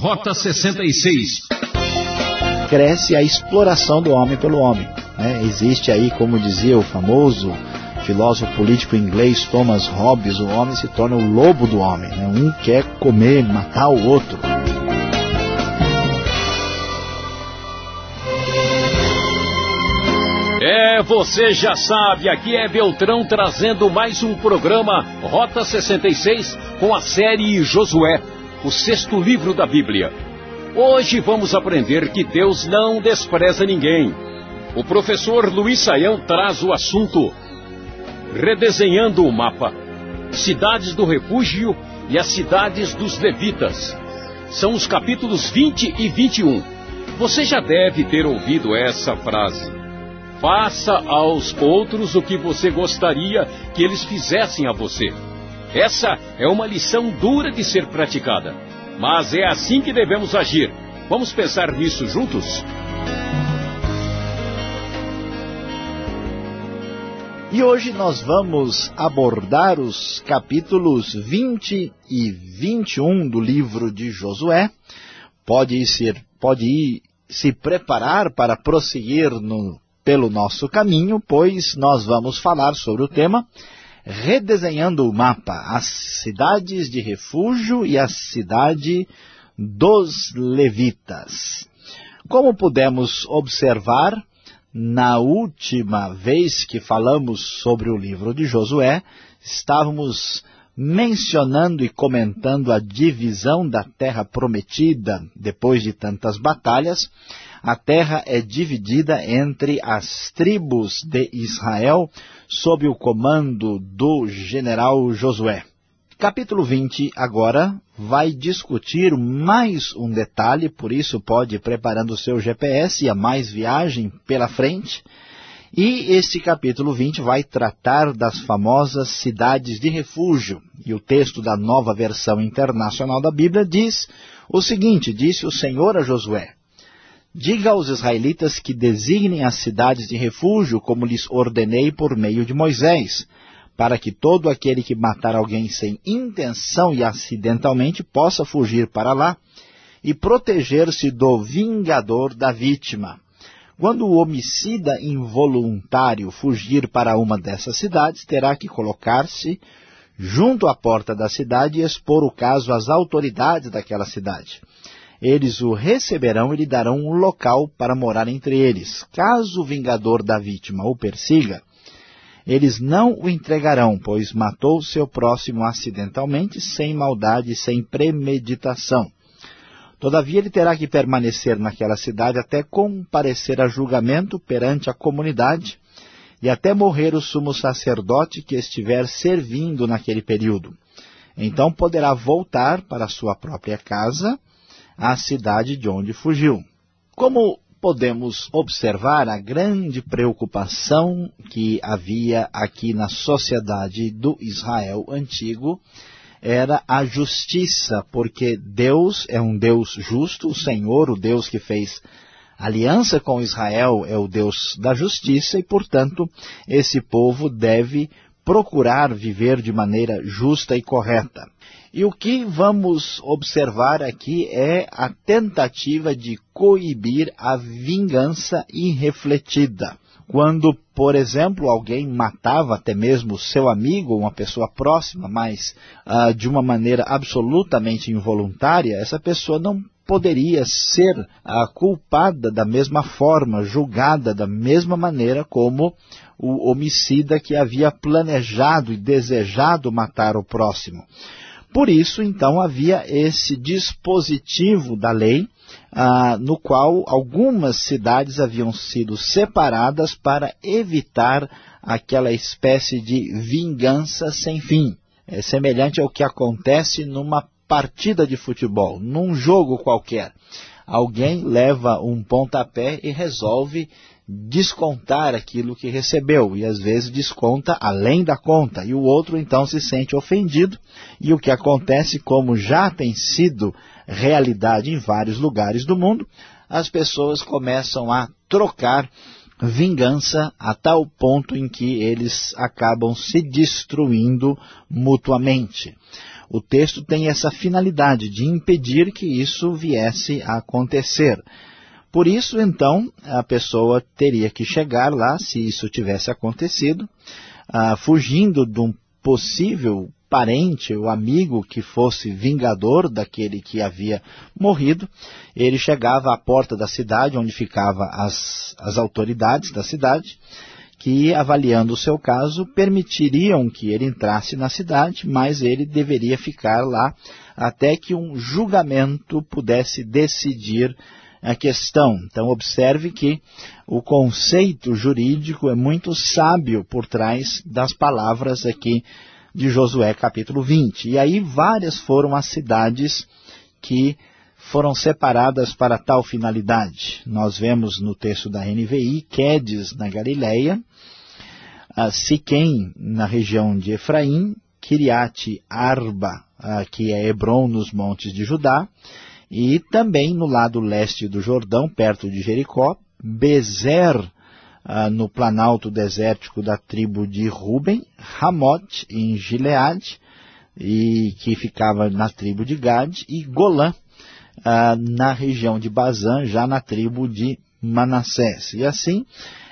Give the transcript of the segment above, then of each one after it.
Rota 66. Cresce a exploração do homem pelo homem. Né? Existe aí, como dizia o famoso filósofo político inglês Thomas Hobbes, o homem se torna o lobo do homem. Né? Um quer comer, matar o outro. É, você já sabe, aqui é Beltrão trazendo mais um programa Rota 66 com a série Josué, o sexto livro da Bíblia. Hoje vamos aprender que Deus não despreza ninguém. O professor Luiz Saião traz o assunto Redesenhando o mapa. Cidades do refúgio e as cidades dos levitas. São os capítulos 20 e 21. Você já deve ter ouvido essa frase. Faça aos outros o que você gostaria que eles fizessem a você. Essa é uma lição dura de ser praticada, mas é assim que devemos agir. Vamos pensar nisso juntos? E hoje nós vamos abordar os capítulos 20 e 21 do livro de Josué. Pode, ser, pode ir se preparar para prosseguir no, pelo nosso caminho, pois nós vamos falar sobre o tema Redesenhando o Mapa, as cidades de refúgio e a cidade dos levitas. Como pudemos observar, na última vez que falamos sobre o livro de Josué, estávamos mencionando e comentando a divisão da terra prometida depois de tantas batalhas. A terra é dividida entre as tribos de Israel sob o comando do general Josué. Capítulo 20 agora vai discutir mais um detalhe, por isso pode ir preparando o seu GPS e a mais viagem pela frente. E este capítulo 20 vai tratar das famosas cidades de refúgio. E o texto da nova versão internacional da Bíblia diz o seguinte, disse o Senhor a Josué, Diga aos israelitas que designem as cidades de refúgio como lhes ordenei por meio de Moisés, para que todo aquele que matar alguém sem intenção e acidentalmente possa fugir para lá e proteger-se do vingador da vítima. Quando o homicida involuntário fugir para uma dessas cidades, terá que colocar-se junto à porta da cidade e expor o caso às autoridades daquela cidade. Eles o receberão e lhe darão um local para morar entre eles. Caso o vingador da vítima o persiga, eles não o entregarão, pois matou seu próximo acidentalmente, sem maldade, sem premeditação. Todavia ele terá que permanecer naquela cidade até comparecer a julgamento perante a comunidade e até morrer o sumo sacerdote que estiver servindo naquele período. Então poderá voltar para sua própria casa, à cidade de onde fugiu. Como podemos observar a grande preocupação que havia aqui na sociedade do Israel antigo era a justiça, porque Deus é um Deus justo, o Senhor, o Deus que fez aliança com Israel, é o Deus da justiça e, portanto, esse povo deve procurar viver de maneira justa e correta. E o que vamos observar aqui é a tentativa de coibir a vingança irrefletida. Quando, por exemplo, alguém matava até mesmo seu amigo, uma pessoa próxima, mas uh, de uma maneira absolutamente involuntária, essa pessoa não poderia ser uh, culpada da mesma forma, julgada da mesma maneira como o homicida que havia planejado e desejado matar o próximo. Por isso, então, havia esse dispositivo da lei, ah, no qual algumas cidades haviam sido separadas para evitar aquela espécie de vingança sem fim. É semelhante ao que acontece numa partida de futebol, num jogo qualquer. Alguém leva um pontapé e resolve descontar aquilo que recebeu, e às vezes desconta além da conta, e o outro então se sente ofendido, e o que acontece, como já tem sido realidade em vários lugares do mundo, as pessoas começam a trocar vingança a tal ponto em que eles acabam se destruindo mutuamente. O texto tem essa finalidade de impedir que isso viesse a acontecer. Por isso, então, a pessoa teria que chegar lá, se isso tivesse acontecido, uh, fugindo de um possível parente ou amigo que fosse vingador daquele que havia morrido, ele chegava à porta da cidade, onde ficavam as, as autoridades da cidade, que, avaliando o seu caso, permitiriam que ele entrasse na cidade, mas ele deveria ficar lá até que um julgamento pudesse decidir a questão. Então, observe que o conceito jurídico é muito sábio por trás das palavras aqui de Josué capítulo 20. E aí várias foram as cidades que foram separadas para tal finalidade. Nós vemos no texto da NVI, Quedes na Galileia, Siquém na região de Efraim, Kiriate Arba, que é Hebron nos montes de Judá, e também no lado leste do Jordão, perto de Jericó, Bezer, no planalto desértico da tribo de Ruben, Ramot, em Gileade, e que ficava na tribo de Gad, e Golã, ah, na região de Bazã, já na tribo de Manassés. E assim,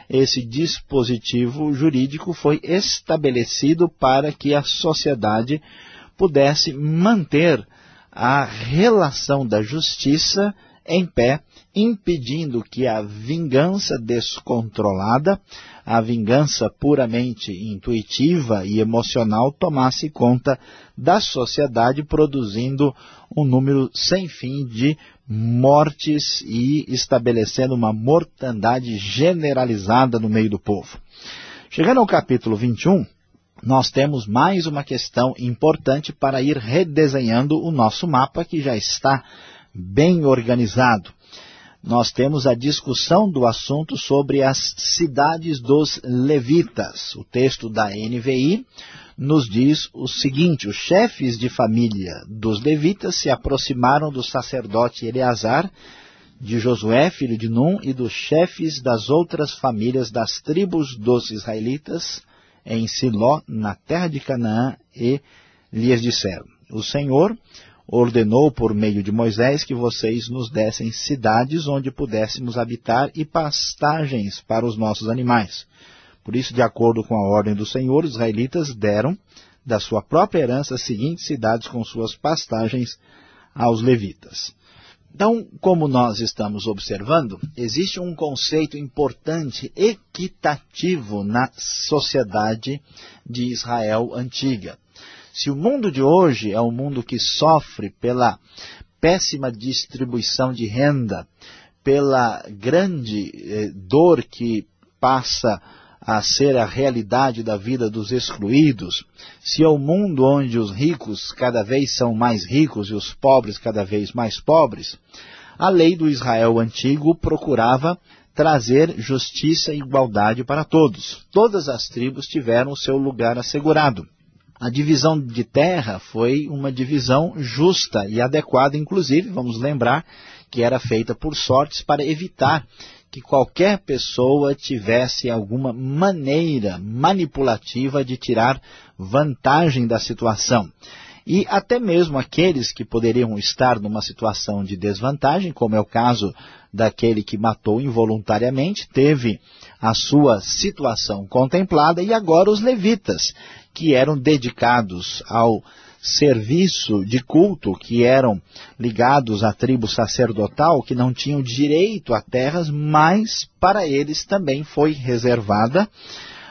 esse dispositivo jurídico foi estabelecido para que a sociedade pudesse manter a relação da justiça em pé impedindo que a vingança descontrolada, a vingança puramente intuitiva e emocional tomasse conta da sociedade, produzindo um número sem fim de mortes e estabelecendo uma mortandade generalizada no meio do povo. Chegando ao capítulo 21, nós temos mais uma questão importante para ir redesenhando o nosso mapa que já está bem organizado nós temos a discussão do assunto sobre as cidades dos levitas. O texto da NVI nos diz o seguinte, os chefes de família dos levitas se aproximaram do sacerdote Eleazar, de Josué, filho de Num, e dos chefes das outras famílias das tribos dos israelitas em Siló, na terra de Canaã, e lhes disseram, o Senhor ordenou por meio de Moisés que vocês nos dessem cidades onde pudéssemos habitar e pastagens para os nossos animais. Por isso, de acordo com a ordem do Senhor, os israelitas deram da sua própria herança as seguintes cidades com suas pastagens aos levitas. Então, como nós estamos observando, existe um conceito importante, equitativo na sociedade de Israel antiga. Se o mundo de hoje é um mundo que sofre pela péssima distribuição de renda, pela grande eh, dor que passa a ser a realidade da vida dos excluídos, se é um mundo onde os ricos cada vez são mais ricos e os pobres cada vez mais pobres, a lei do Israel antigo procurava trazer justiça e igualdade para todos. Todas as tribos tiveram o seu lugar assegurado. A divisão de terra foi uma divisão justa e adequada, inclusive, vamos lembrar, que era feita por sortes para evitar que qualquer pessoa tivesse alguma maneira manipulativa de tirar vantagem da situação. E até mesmo aqueles que poderiam estar numa situação de desvantagem, como é o caso daquele que matou involuntariamente, teve a sua situação contemplada, e agora os levitas, que eram dedicados ao serviço de culto, que eram ligados à tribo sacerdotal, que não tinham direito a terras, mas para eles também foi reservada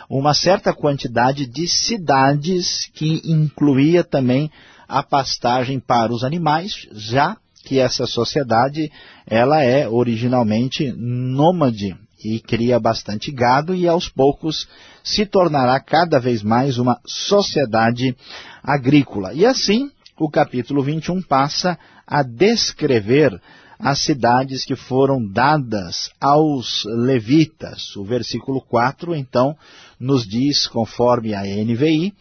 uma certa quantidade de cidades que incluía também a pastagem para os animais, já que essa sociedade ela é originalmente nômade e cria bastante gado e aos poucos se tornará cada vez mais uma sociedade agrícola. E assim, o capítulo 21 passa a descrever as cidades que foram dadas aos levitas. O versículo 4, então, nos diz, conforme a NVI,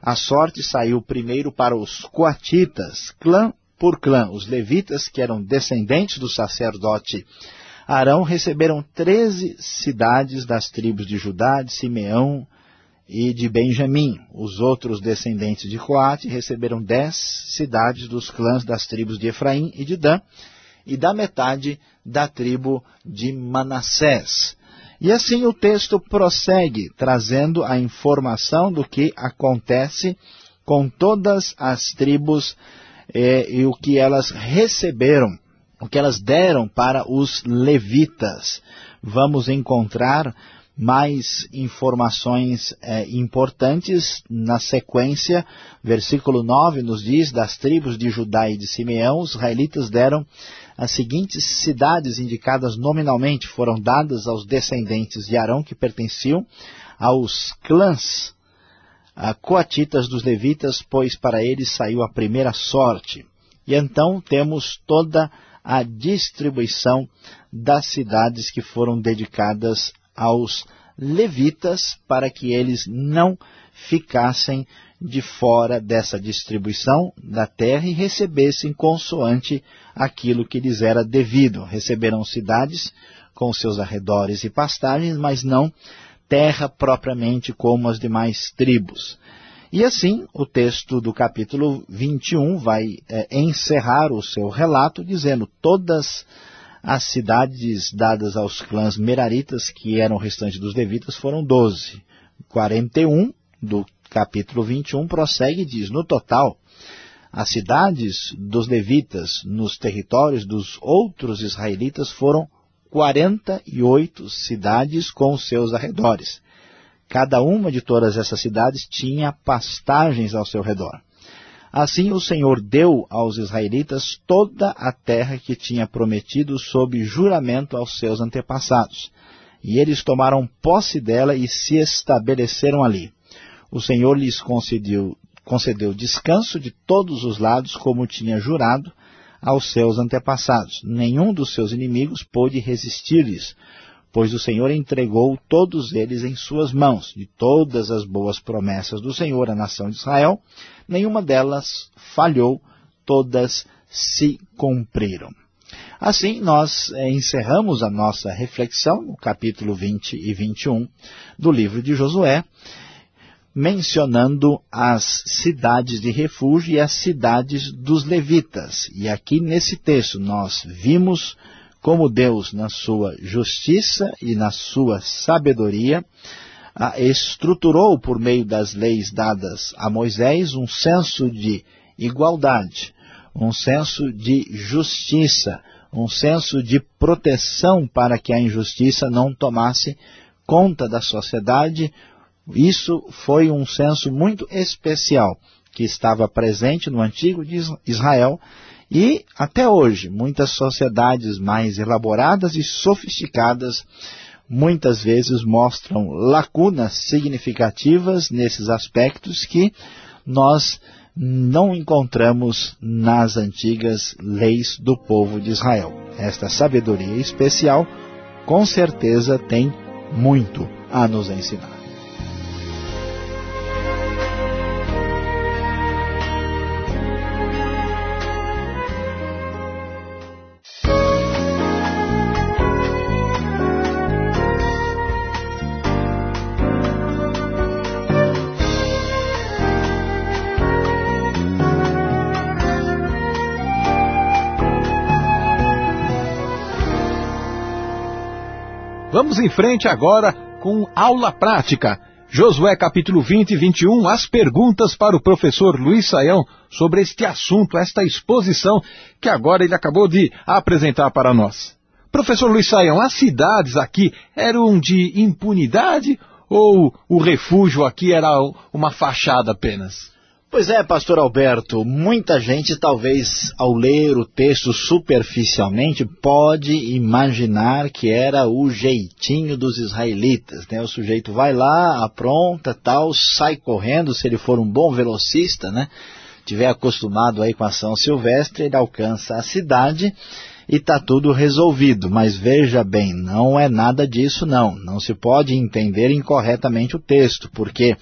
a sorte saiu primeiro para os coatitas, clã por clã. Os levitas, que eram descendentes do sacerdote Arão receberam treze cidades das tribos de Judá, de Simeão e de Benjamim. Os outros descendentes de Coate receberam dez cidades dos clãs das tribos de Efraim e de Dan, e da metade da tribo de Manassés. E assim o texto prossegue, trazendo a informação do que acontece com todas as tribos eh, e o que elas receberam, o que elas deram para os levitas. Vamos encontrar mais informações eh, importantes na sequência. Versículo 9 nos diz, das tribos de Judá e de Simeão, os israelitas deram as seguintes cidades indicadas nominalmente foram dadas aos descendentes de Arão, que pertenciam aos clãs a coatitas dos levitas, pois para eles saiu a primeira sorte. E então temos toda a distribuição das cidades que foram dedicadas aos levitas, para que eles não ficassem de fora dessa distribuição da terra e recebessem consoante aquilo que lhes era devido. Receberão cidades com seus arredores e pastagens, mas não terra propriamente como as demais tribos. E assim, o texto do capítulo 21 vai é, encerrar o seu relato dizendo todas as cidades dadas aos clãs meraritas, que eram o restante dos levitas, foram doze. 41 do capítulo 21 prossegue e diz, no total, as cidades dos levitas nos territórios dos outros israelitas foram 48 cidades com seus arredores. Cada uma de todas essas cidades tinha pastagens ao seu redor. Assim o Senhor deu aos israelitas toda a terra que tinha prometido sob juramento aos seus antepassados. E eles tomaram posse dela e se estabeleceram ali o Senhor lhes concedeu, concedeu descanso de todos os lados, como tinha jurado aos seus antepassados. Nenhum dos seus inimigos pôde resistir-lhes, pois o Senhor entregou todos eles em suas mãos. De todas as boas promessas do Senhor à nação de Israel, nenhuma delas falhou, todas se cumpriram. Assim, nós é, encerramos a nossa reflexão no capítulo 20 e 21 do livro de Josué, mencionando as cidades de refúgio e as cidades dos levitas. E aqui nesse texto nós vimos como Deus, na sua justiça e na sua sabedoria, estruturou por meio das leis dadas a Moisés um senso de igualdade, um senso de justiça, um senso de proteção para que a injustiça não tomasse conta da sociedade, isso foi um senso muito especial que estava presente no antigo Israel e até hoje muitas sociedades mais elaboradas e sofisticadas muitas vezes mostram lacunas significativas nesses aspectos que nós não encontramos nas antigas leis do povo de Israel. Esta sabedoria especial com certeza tem muito a nos ensinar. Vamos em frente agora com aula prática. Josué capítulo 20 e 21, as perguntas para o professor Luiz Saião sobre este assunto, esta exposição que agora ele acabou de apresentar para nós. Professor Luiz Saião, as cidades aqui eram de impunidade ou o refúgio aqui era uma fachada apenas? Pois é, pastor Alberto, muita gente talvez ao ler o texto superficialmente pode imaginar que era o jeitinho dos israelitas, né? O sujeito vai lá, apronta, tal, sai correndo, se ele for um bom velocista, né? Tiver acostumado aí com a ação silvestre, ele alcança a cidade e está tudo resolvido. Mas veja bem, não é nada disso não. Não se pode entender incorretamente o texto, porque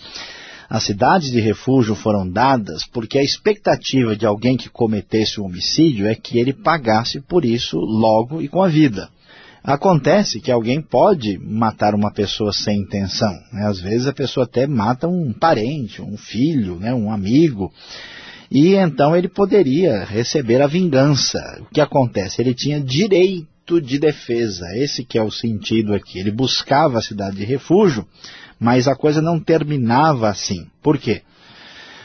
as cidades de refúgio foram dadas porque a expectativa de alguém que cometesse um homicídio é que ele pagasse por isso logo e com a vida. Acontece que alguém pode matar uma pessoa sem intenção. Né? Às vezes a pessoa até mata um parente, um filho, né? um amigo. E então ele poderia receber a vingança. O que acontece? Ele tinha direito de defesa. Esse que é o sentido aqui. Ele buscava a cidade de refúgio, mas a coisa não terminava assim. Por quê?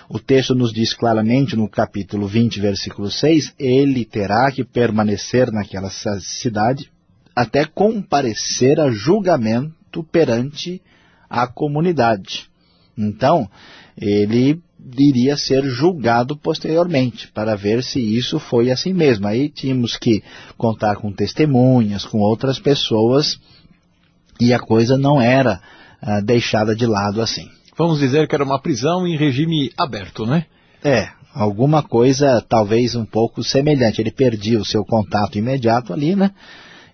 O texto nos diz claramente no capítulo 20, versículo 6, ele terá que permanecer naquela cidade até comparecer a julgamento perante a comunidade. Então, ele iria ser julgado posteriormente, para ver se isso foi assim mesmo. Aí tínhamos que contar com testemunhas, com outras pessoas, e a coisa não era ah, deixada de lado assim. Vamos dizer que era uma prisão em regime aberto, né? É, alguma coisa talvez um pouco semelhante. Ele perdia o seu contato imediato ali, né?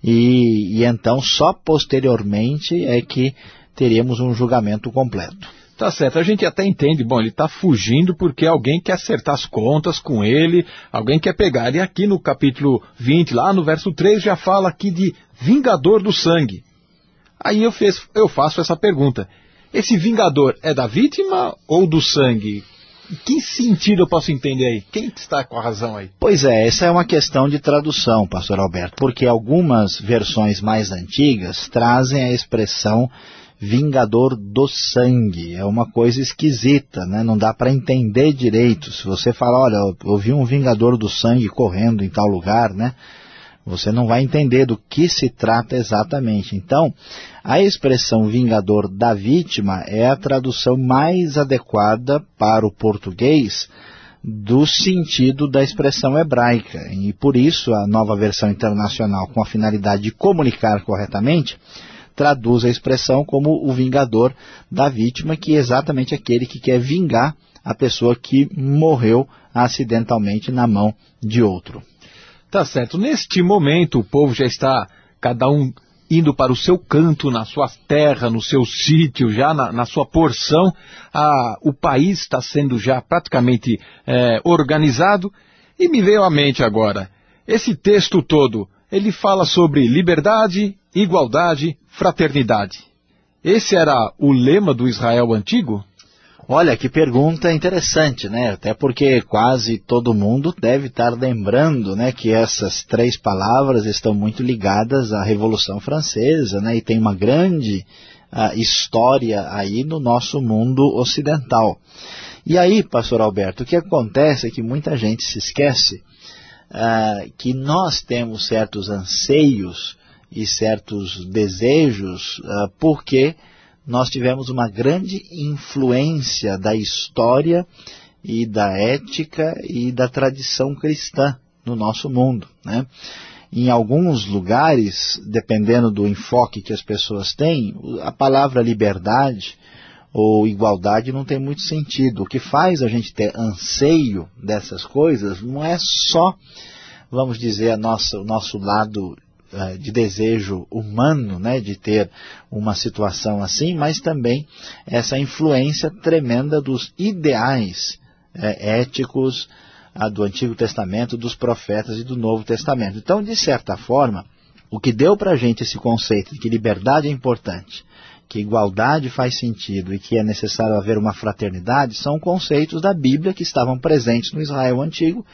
E, e então só posteriormente é que teríamos um julgamento completo. Tá certo, a gente até entende, bom, ele está fugindo porque alguém quer acertar as contas com ele, alguém quer pegar. E aqui no capítulo 20, lá no verso 3, já fala aqui de vingador do sangue. Aí eu, fez, eu faço essa pergunta, esse vingador é da vítima ou do sangue? que sentido eu posso entender aí? Quem está com a razão aí? Pois é, essa é uma questão de tradução, pastor Alberto, porque algumas versões mais antigas trazem a expressão vingador do sangue. É uma coisa esquisita, né? Não dá para entender direito. Se você falar, olha, eu vi um vingador do sangue correndo em tal lugar, né? Você não vai entender do que se trata exatamente. Então, a expressão vingador da vítima é a tradução mais adequada para o português do sentido da expressão hebraica. E por isso a nova versão internacional, com a finalidade de comunicar corretamente, traduz a expressão como o vingador da vítima, que é exatamente aquele que quer vingar a pessoa que morreu acidentalmente na mão de outro. Tá certo. Neste momento, o povo já está, cada um indo para o seu canto, na sua terra, no seu sítio, já na, na sua porção. Ah, o país está sendo já praticamente é, organizado. E me veio à mente agora, esse texto todo, ele fala sobre liberdade, igualdade, fraternidade. Esse era o lema do Israel antigo? Olha, que pergunta interessante, né? Até porque quase todo mundo deve estar lembrando, né, que essas três palavras estão muito ligadas à Revolução Francesa, né? E tem uma grande uh, história aí no nosso mundo ocidental. E aí, pastor Alberto, o que acontece é que muita gente se esquece uh, que nós temos certos anseios e certos desejos uh, porque nós tivemos uma grande influência da história e da ética e da tradição cristã no nosso mundo. Né? Em alguns lugares, dependendo do enfoque que as pessoas têm, a palavra liberdade ou igualdade não tem muito sentido. O que faz a gente ter anseio dessas coisas não é só, vamos dizer, nossa, o nosso lado de desejo humano, né, de ter uma situação assim, mas também essa influência tremenda dos ideais é, éticos a, do Antigo Testamento, dos profetas e do Novo Testamento. Então, de certa forma, o que deu para a gente esse conceito de que liberdade é importante, que igualdade faz sentido e que é necessário haver uma fraternidade, são conceitos da Bíblia que estavam presentes no Israel antigo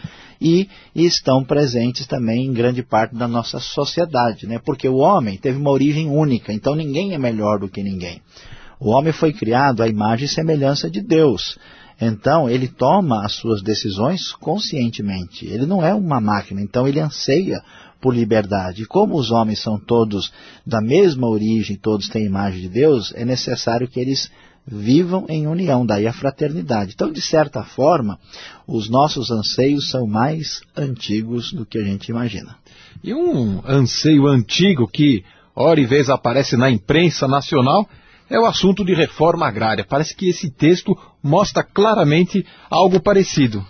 e, estão presentes também em grande parte da nossa sociedade, né? porque o homem teve uma origem única, então ninguém é melhor do que ninguém. O homem foi criado à imagem e semelhança de Deus. Então, ele toma as suas decisões conscientemente. Ele não é uma máquina, então ele anseia por liberdade. Como os homens são todos da mesma origem, todos têm imagem de Deus, é necessário que eles vivam em união, daí a fraternidade. Então, de certa forma, os nossos anseios são mais antigos do que a gente imagina. E um anseio antigo que, hora e vez, aparece na imprensa nacional é o assunto de reforma agrária. Parece que esse texto mostra claramente algo parecido.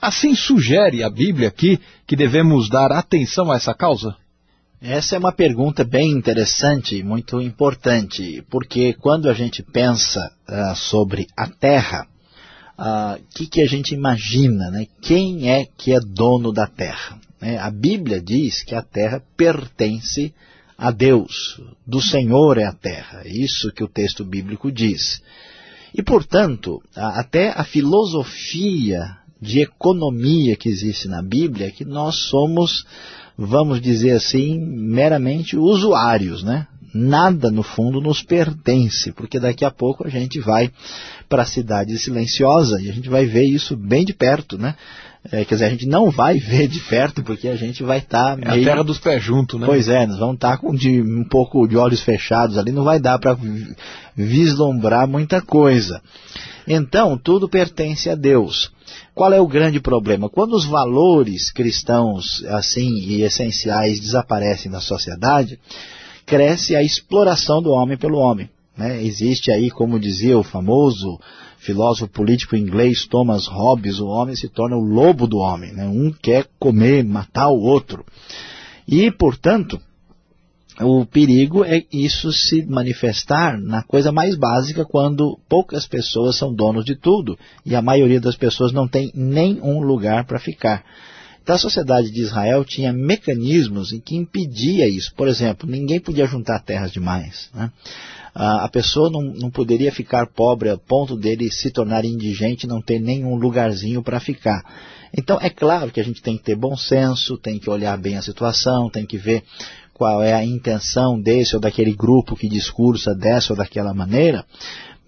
Assim sugere a Bíblia aqui que devemos dar atenção a essa causa? Essa é uma pergunta bem interessante e muito importante, porque quando a gente pensa uh, sobre a terra, o uh, ah, que, que a gente imagina? Né? Quem é que é dono da terra? Né? A Bíblia diz que a terra pertence a Deus, do Senhor é a terra. É isso que o texto bíblico diz. E, portanto, até a filosofia de economia que existe na Bíblia é que nós somos, vamos dizer assim, meramente usuários, né? Nada, no fundo, nos pertence, porque daqui a pouco a gente vai para a cidade silenciosa e a gente vai ver isso bem de perto, né? É, quer dizer, a gente não vai ver de perto, porque a gente vai estar tá é meio... a terra dos pés juntos, né? Pois é, nós vamos estar tá com de, um pouco de olhos fechados ali, não vai dar para vislumbrar muita coisa. Então, tudo pertence a Deus. Qual é o grande problema? Quando os valores cristãos, assim, e essenciais desaparecem da sociedade, cresce a exploração do homem pelo homem. Né? Existe aí, como dizia o famoso filósofo político inglês Thomas Hobbes, o homem se torna o lobo do homem. Né? Um quer comer, matar o outro. E, portanto, o perigo é isso se manifestar na coisa mais básica quando poucas pessoas são donos de tudo e a maioria das pessoas não tem nenhum lugar para ficar. Então a sociedade de Israel tinha mecanismos em que impedia isso. Por exemplo, ninguém podia juntar terras demais. Né? a pessoa não, não poderia ficar pobre a ponto dele se tornar indigente e não ter nenhum lugarzinho para ficar. Então, é claro que a gente tem que ter bom senso, tem que olhar bem a situação, tem que ver qual é a intenção desse ou daquele grupo que discursa dessa ou daquela maneira,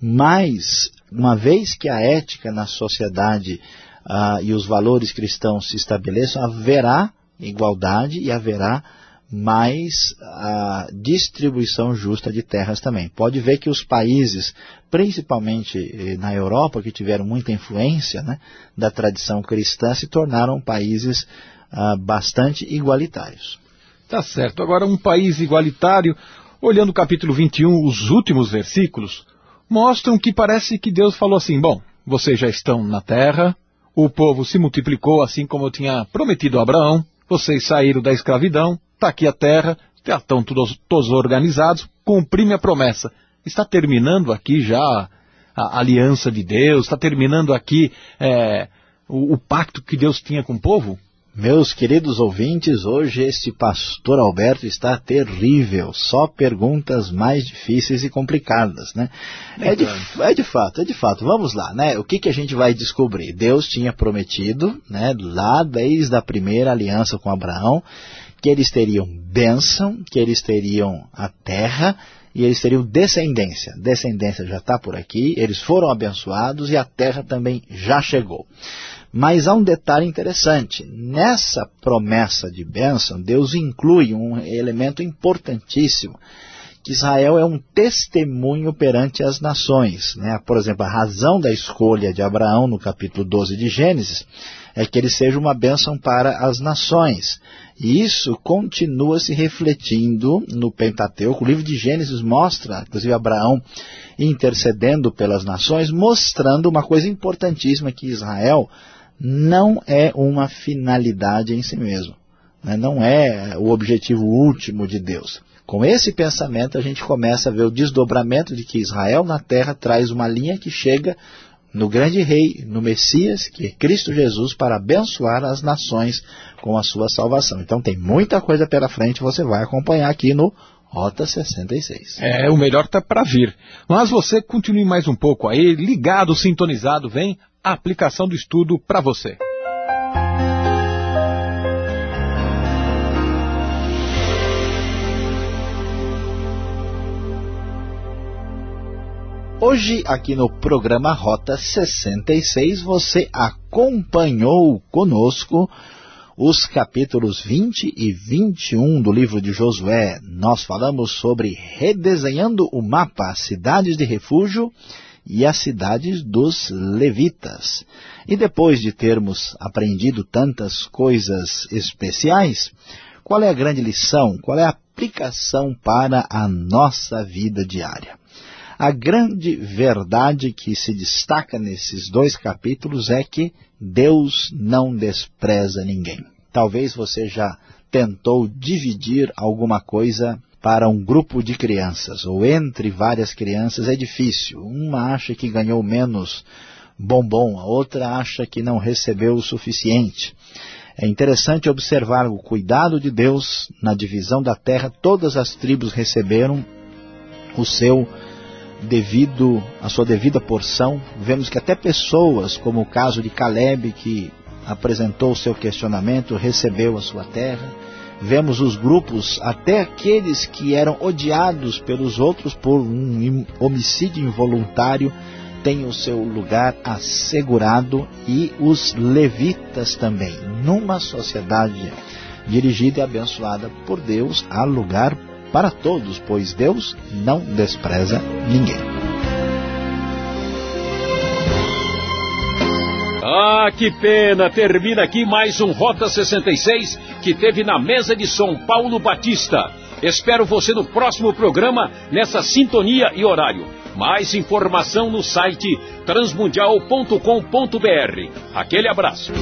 mas, uma vez que a ética na sociedade ah, e os valores cristãos se estabeleçam, haverá igualdade e haverá mais a distribuição justa de terras também. Pode ver que os países, principalmente eh, na Europa, que tiveram muita influência né, da tradição cristã, se tornaram países ah, bastante igualitários. Tá certo. Agora, um país igualitário, olhando o capítulo 21, os últimos versículos, mostram que parece que Deus falou assim, bom, vocês já estão na terra, o povo se multiplicou assim como eu tinha prometido a Abraão, vocês saíram da escravidão, está aqui a terra, já estão todos, todos organizados, cumpri minha promessa. Está terminando aqui já a, aliança de Deus, está terminando aqui é, o, o pacto que Deus tinha com o povo? Meus queridos ouvintes, hoje este pastor Alberto está terrível, só perguntas mais difíceis e complicadas, né? É de, é de fato, é de fato. Vamos lá, né? O que, que a gente vai descobrir? Deus tinha prometido, né, lá desde a primeira aliança com Abraão, que eles teriam bênção, que eles teriam a terra e eles teriam descendência. Descendência já está por aqui, eles foram abençoados e a terra também já chegou. Mas há um detalhe interessante. Nessa promessa de bênção, Deus inclui um elemento importantíssimo, que Israel é um testemunho perante as nações. Né? Por exemplo, a razão da escolha de Abraão no capítulo 12 de Gênesis é que ele seja uma bênção para as nações. E isso continua se refletindo no Pentateuco. O livro de Gênesis mostra, inclusive Abraão intercedendo pelas nações, mostrando uma coisa importantíssima que Israel não é uma finalidade em si mesmo. Né? Não é o objetivo último de Deus. Com esse pensamento a gente começa a ver o desdobramento de que Israel na terra traz uma linha que chega no grande rei, no Messias, que é Cristo Jesus, para abençoar as nações com a sua salvação. Então tem muita coisa pela frente, você vai acompanhar aqui no Rota 66. É, o melhor está para vir. Mas você continue mais um pouco aí, ligado, sintonizado, vem a aplicação do estudo para você. Hoje, aqui no programa Rota 66, você acompanhou conosco os capítulos 20 e 21 do livro de Josué. Nós falamos sobre redesenhando o mapa, cidades de refúgio e as cidades dos levitas. E depois de termos aprendido tantas coisas especiais, qual é a grande lição? Qual é a aplicação para a nossa vida diária? A grande verdade que se destaca nesses dois capítulos é que Deus não despreza ninguém. Talvez você já tentou dividir alguma coisa para um grupo de crianças, ou entre várias crianças, é difícil. Uma acha que ganhou menos bombom, a outra acha que não recebeu o suficiente. É interessante observar o cuidado de Deus na divisão da terra. Todas as tribos receberam o seu devido, a sua devida porção. Vemos que até pessoas, como o caso de Caleb, que apresentou o seu questionamento, recebeu a sua terra. Vemos os grupos, até aqueles que eram odiados pelos outros por um homicídio involuntário, têm o seu lugar assegurado e os levitas também. Numa sociedade dirigida e abençoada por Deus, há lugar para todos, pois Deus não despreza ninguém. Ah, que pena! Termina aqui mais um Rota 66 que teve na mesa de São Paulo Batista. Espero você no próximo programa, nessa sintonia e horário. Mais informação no site transmundial.com.br. Aquele abraço.